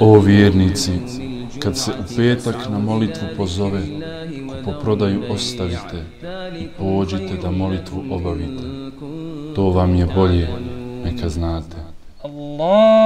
O vjernici, kad se u petak na molitvu pozove, po prodaju ostavite i pođite da molitvu obavite. To vam je bolje, neka znate. Allah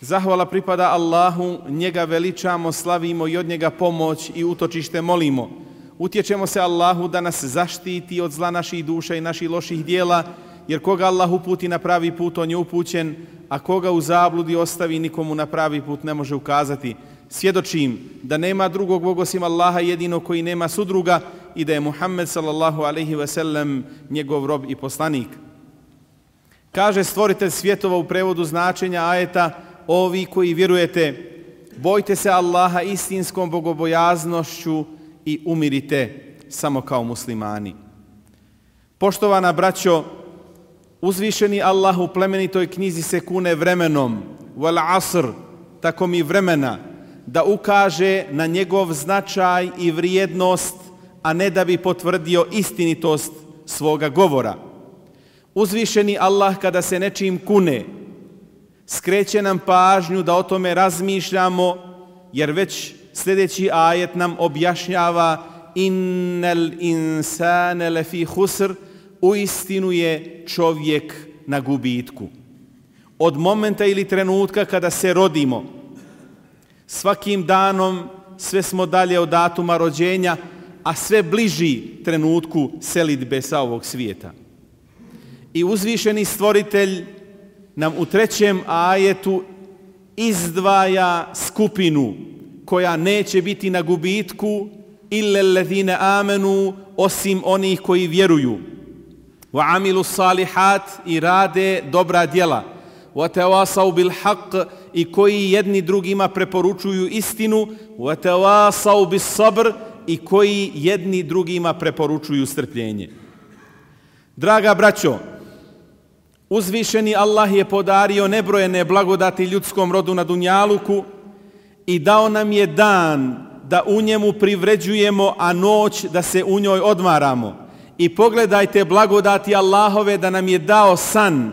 Zahvala pripada Allahu, njega veličamo, slavimo i od njega pomoć i utočište molimo. Utječemo se Allahu da nas zaštiti od zla naših duša i naših loših dijela, jer koga Allah uputi na pravi put, on je upućen, a koga u zabludi ostavi, nikomu na pravi put ne može ukazati. Svjedočim da nema drugog Bog osim Allaha jedino koji nema sudruga i da je Muhammed sallallahu alaihi ve sellem njegov rob i poslanik. Kaže stvoritelj svjetova u prevodu značenja ajeta, ovi koji vjerujete, bojte se Allaha istinskom bogobojaznošću i umirite samo kao muslimani. Poštovana braćo, uzvišeni Allah u plemenitoj knjizi se kune vremenom, wal asr, tako mi vremena, da ukaže na njegov značaj i vrijednost, a ne da bi potvrdio istinitost svoga govora. Uzvišeni Allah kada se nečim kune, skreće nam pažnju da o tome razmišljamo, jer već sljedeći ajet nam objašnjava innel insane lefi husr, u istinu je čovjek na gubitku. Od momenta ili trenutka kada se rodimo, svakim danom sve smo dalje od datuma rođenja, a sve bliži trenutku selidbe sa ovog svijeta. I uzvišeni stvoritelj nam u trećem ajetu izdvaja skupinu koja neće biti na gubitku ille ledine amenu osim onih koji vjeruju. Wa amilu salihat i rade dobra djela. Wa tawasau bil haq i koji jedni drugima preporučuju istinu. Wa tawasau bis sabr i koji jedni drugima preporučuju strpljenje. Draga braćo, Uzvišeni Allah je podario nebrojene blagodati ljudskom rodu na Dunjaluku i dao nam je dan da u njemu privređujemo, a noć da se u njoj odmaramo. I pogledajte blagodati Allahove da nam je dao san,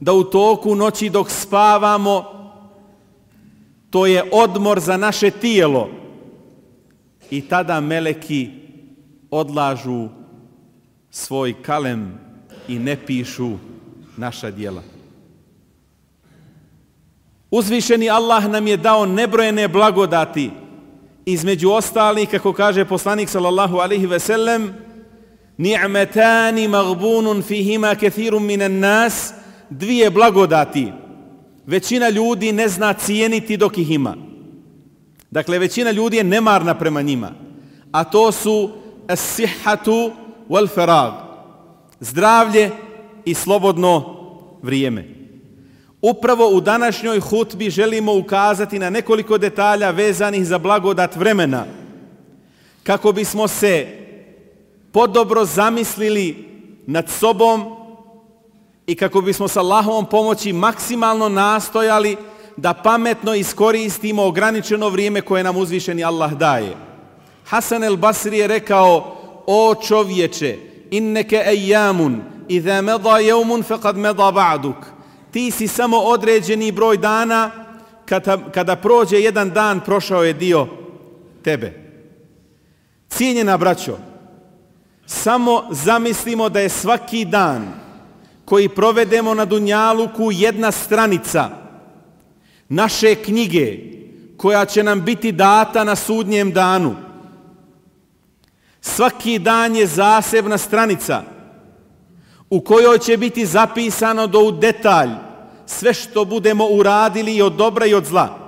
da u toku noći dok spavamo, to je odmor za naše tijelo. I tada meleki odlažu svoj kalem i ne pišu naša dijela. Uzvišeni Allah nam je dao nebrojene blagodati, između ostalih, kako kaže poslanik sallallahu alaihi ve sellem, ni'metani magbunun fihima kethirum minan nas, dvije blagodati. Većina ljudi ne zna cijeniti dok ih ima. Dakle, većina ljudi je nemarna prema njima. A to su as-sihhatu wal farag. zdravlje i slobodno vrijeme. Upravo u današnjoj hutbi želimo ukazati na nekoliko detalja vezanih za blagodat vremena, kako bismo se podobro zamislili nad sobom i kako bismo sa Allahovom pomoći maksimalno nastojali da pametno iskoristimo ograničeno vrijeme koje nam uzvišeni Allah daje. Hasan el Basri je rekao, o čovječe, inneke ejamun, Iza meda jeumun faqad meda ba'duk. Ti si samo određeni broj dana, kada, kada prođe jedan dan, prošao je dio tebe. Cijenjena braćo, samo zamislimo da je svaki dan koji provedemo na Dunjaluku jedna stranica naše knjige koja će nam biti data na sudnjem danu. Svaki dan je zasebna stranica u kojoj će biti zapisano do u detalj sve što budemo uradili i od dobra i od zla.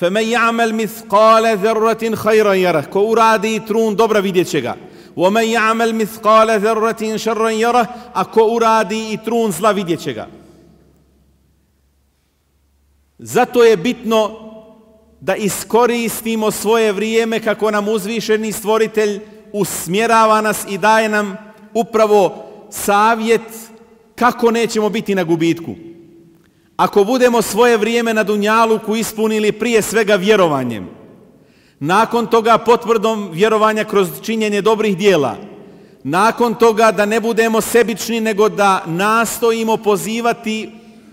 فَمَنْ يَعْمَلْ مِثْقَالَ ذَرَّةٍ خَيْرًا يَرَهُ Ko uradi trun dobra vidjet će ga. وَمَنْ يَعْمَلْ مِثْقَالَ ذَرَّةٍ شَرًّا يَرَهُ A ko uradi i trun zla vidjet će ga. Zato je bitno da iskoristimo svoje vrijeme kako nam uzvišeni stvoritelj usmjerava nas i daje nam upravo savjet kako nećemo biti na gubitku. Ako budemo svoje vrijeme na Dunjaluku ispunili prije svega vjerovanjem, nakon toga potvrdom vjerovanja kroz činjenje dobrih dijela, nakon toga da ne budemo sebični, nego da nastojimo pozivati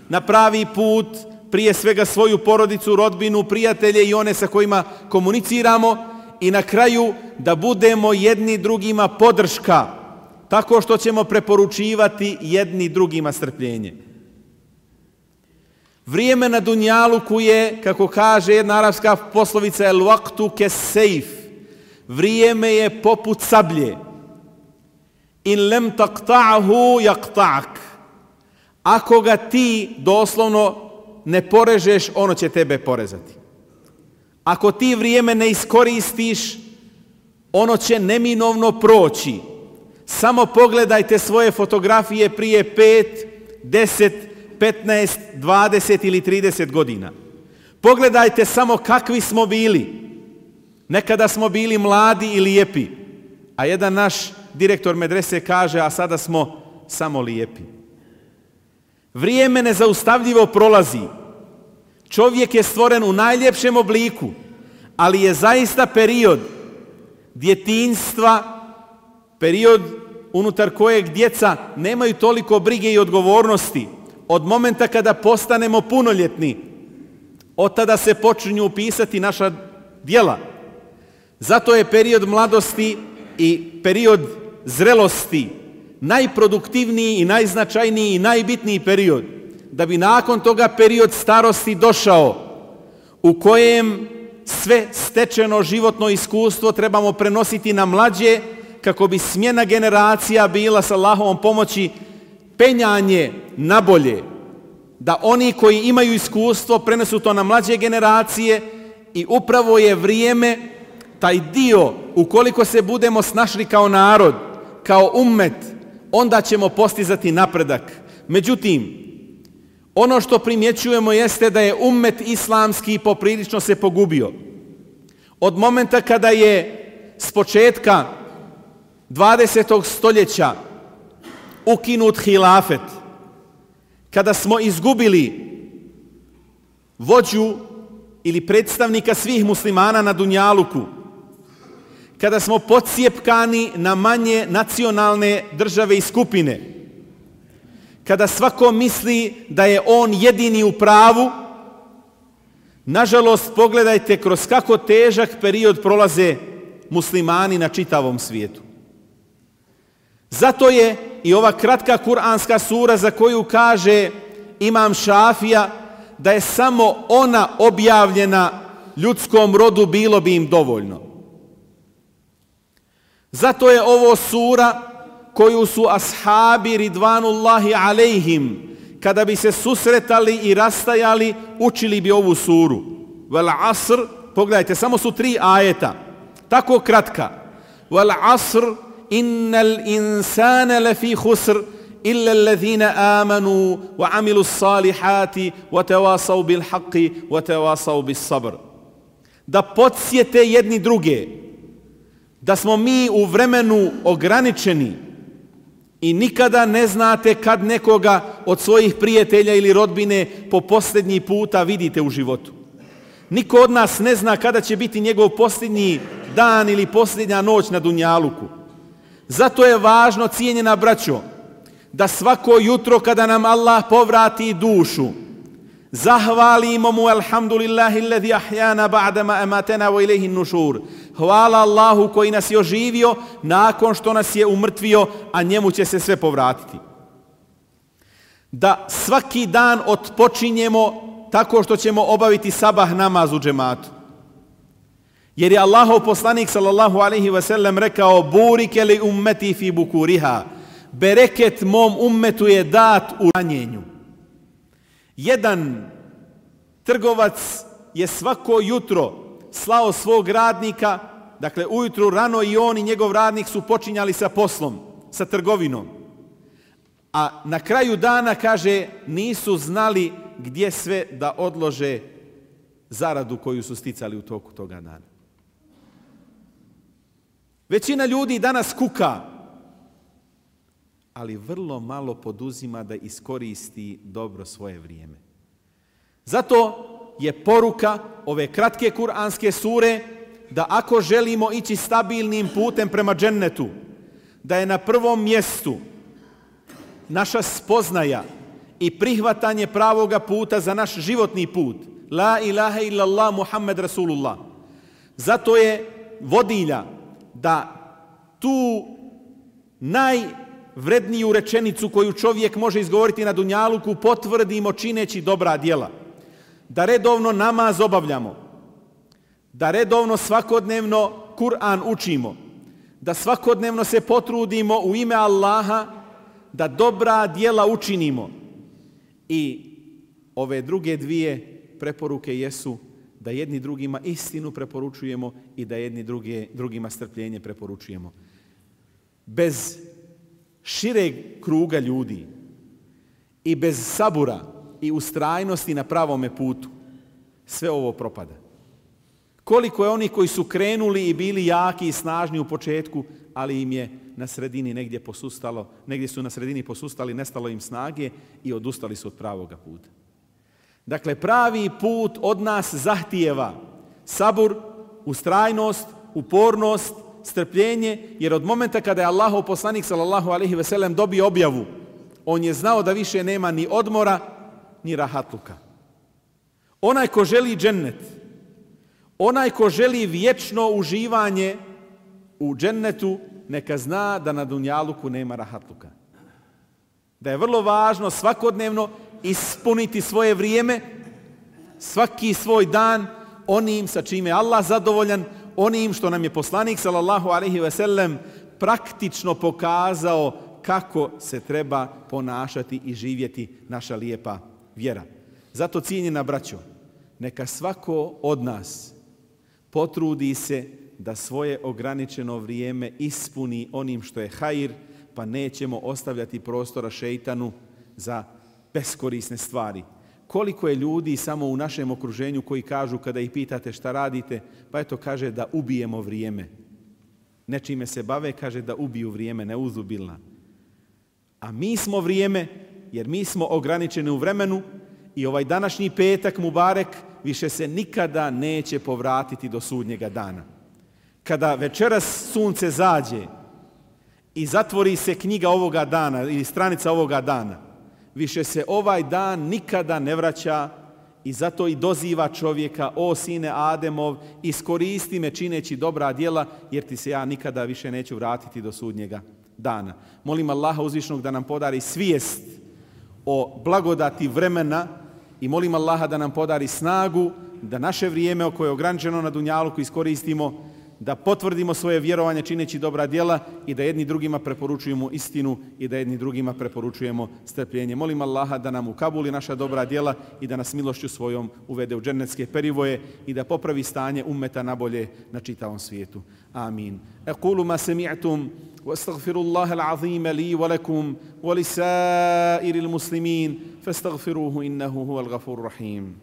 na pravi put prije svega svoju porodicu, rodbinu, prijatelje i one sa kojima komuniciramo i na kraju da budemo jedni drugima podrška tako što ćemo preporučivati jedni drugima strpljenje. Vrijeme na Dunjaluku je, kako kaže jedna arapska poslovica, el waktu ke sejf. Vrijeme je poput sablje. In lem taqta'ahu yaqta'ak. Ako ga ti doslovno ne porežeš, ono će tebe porezati. Ako ti vrijeme ne iskoristiš, ono će neminovno proći. Samo pogledajte svoje fotografije prije 5, 10, 15, 20 ili 30 godina. Pogledajte samo kakvi smo bili. Nekada smo bili mladi i lijepi. A jedan naš direktor medrese kaže, a sada smo samo lijepi. Vrijeme nezaustavljivo prolazi. Čovjek je stvoren u najljepšem obliku, ali je zaista period djetinstva, period unutar kojeg djeca nemaju toliko brige i odgovornosti, od momenta kada postanemo punoljetni, od tada se počinju upisati naša dijela. Zato je period mladosti i period zrelosti najproduktivniji i najznačajniji i najbitniji period, da bi nakon toga period starosti došao u kojem sve stečeno životno iskustvo trebamo prenositi na mlađe kako bi smjena generacija bila sa Allahovom pomoći penjanje na bolje, da oni koji imaju iskustvo prenesu to na mlađe generacije i upravo je vrijeme taj dio, ukoliko se budemo snašli kao narod, kao ummet, onda ćemo postizati napredak. Međutim, ono što primjećujemo jeste da je ummet islamski poprilično se pogubio. Od momenta kada je s početka 20. stoljeća ukinut hilafet, kada smo izgubili vođu ili predstavnika svih muslimana na Dunjaluku, kada smo pocijepkani na manje nacionalne države i skupine, kada svako misli da je on jedini u pravu, nažalost pogledajte kroz kako težak period prolaze muslimani na čitavom svijetu. Zato je i ova kratka kuranska sura za koju kaže Imam Šafija da je samo ona objavljena ljudskom rodu bilo bi im dovoljno. Zato je ovo sura koju su ashabi ridvanullahi alejhim kada bi se susretali i rastajali učili bi ovu suru. Vel asr, pogledajte, samo su tri ajeta. Tako kratka. Vel asr innal insana lafi khusr illa alladhina amanu wa amilu salihati wa tawasaw bil haqqi wa tawasaw bis sabr da podsjete jedni druge da smo mi u vremenu ograničeni i nikada ne znate kad nekoga od svojih prijatelja ili rodbine po posljednji puta vidite u životu. Niko od nas ne zna kada će biti njegov posljednji dan ili posljednja noć na Dunjaluku. Zato je važno, cijenjena braćo, da svako jutro kada nam Allah povrati dušu, zahvalimo mu alhamdulillahi alladhi ahyana ba'dama amatana wa ilayhi an-nushur. Hvala Allahu koji nas je oživio nakon što nas je umrtvio, a njemu će se sve povratiti. Da svaki dan odpočinjemo tako što ćemo obaviti sabah namaz u džematu. Jer je Allahov poslanik sallallahu alaihi ve sellem rekao burike li ummeti fi bukuriha. Bereket mom ummetu je dat u ranjenju. Jedan trgovac je svako jutro slao svog radnika, dakle ujutru rano i on i njegov radnik su počinjali sa poslom, sa trgovinom. A na kraju dana, kaže, nisu znali gdje sve da odlože zaradu koju su sticali u toku toga dana. Većina ljudi danas kuka, ali vrlo malo poduzima da iskoristi dobro svoje vrijeme. Zato je poruka ove kratke kuranske sure da ako želimo ići stabilnim putem prema džennetu, da je na prvom mjestu naša spoznaja i prihvatanje pravoga puta za naš životni put. La ilaha illallah Muhammed Rasulullah. Zato je vodilja da tu najvredniju rečenicu koju čovjek može izgovoriti na Dunjaluku potvrdimo čineći dobra djela. Da redovno namaz obavljamo. Da redovno svakodnevno Kur'an učimo. Da svakodnevno se potrudimo u ime Allaha da dobra djela učinimo. I ove druge dvije preporuke jesu da jedni drugima istinu preporučujemo i da jedni druge, drugima strpljenje preporučujemo. Bez šireg kruga ljudi i bez sabura i ustrajnosti na pravome putu, sve ovo propada. Koliko je oni koji su krenuli i bili jaki i snažni u početku, ali im je na sredini negdje posustalo, negdje su na sredini posustali, nestalo im snage i odustali su od pravoga puta. Dakle, pravi put od nas zahtijeva sabur, ustrajnost, upornost, strpljenje, jer od momenta kada je Allahov poslanik sallallahu alaihi ve sellem dobio objavu, on je znao da više nema ni odmora, ni rahatluka. Onaj ko želi džennet, onaj ko želi vječno uživanje u džennetu, neka zna da na dunjaluku nema rahatluka. Da je vrlo važno svakodnevno ispuniti svoje vrijeme, svaki svoj dan onim sa čime je Allah zadovoljan, onim što nam je poslanik sallallahu alaihi ve sellem praktično pokazao kako se treba ponašati i živjeti naša lijepa vjera. Zato cijenjena braćo, neka svako od nas potrudi se da svoje ograničeno vrijeme ispuni onim što je hajir, pa nećemo ostavljati prostora šeitanu za beskorisne stvari. Koliko je ljudi samo u našem okruženju koji kažu kada ih pitate šta radite, pa eto kaže da ubijemo vrijeme. Nečime se bave, kaže da ubiju vrijeme, neuzubilna. A mi smo vrijeme, jer mi smo ograničeni u vremenu i ovaj današnji petak Mubarek više se nikada neće povratiti do sudnjega dana. Kada večeras sunce zađe i zatvori se knjiga ovoga dana ili stranica ovoga dana, više se ovaj dan nikada ne vraća i zato i doziva čovjeka, o sine Ademov, iskoristi me čineći dobra djela, jer ti se ja nikada više neću vratiti do sudnjega dana. Molim Allaha uzvišnog da nam podari svijest o blagodati vremena i molim Allaha da nam podari snagu da naše vrijeme koje je ograničeno na Dunjaluku iskoristimo da potvrdimo svoje vjerovanje čineći dobra djela i da jedni drugima preporučujemo istinu i da jedni drugima preporučujemo strpljenje. Molim Allaha da nam ukabuli naša dobra djela i da nas milošću svojom uvede u džennetske perivoje i da popravi stanje ummeta na bolje na čitavom svijetu. Amin. Ekulu ma sami'tum واستغفر الله العظيم لي ولكم ولسائر المسلمين فاستغفروه انه هو الغفور الرحيم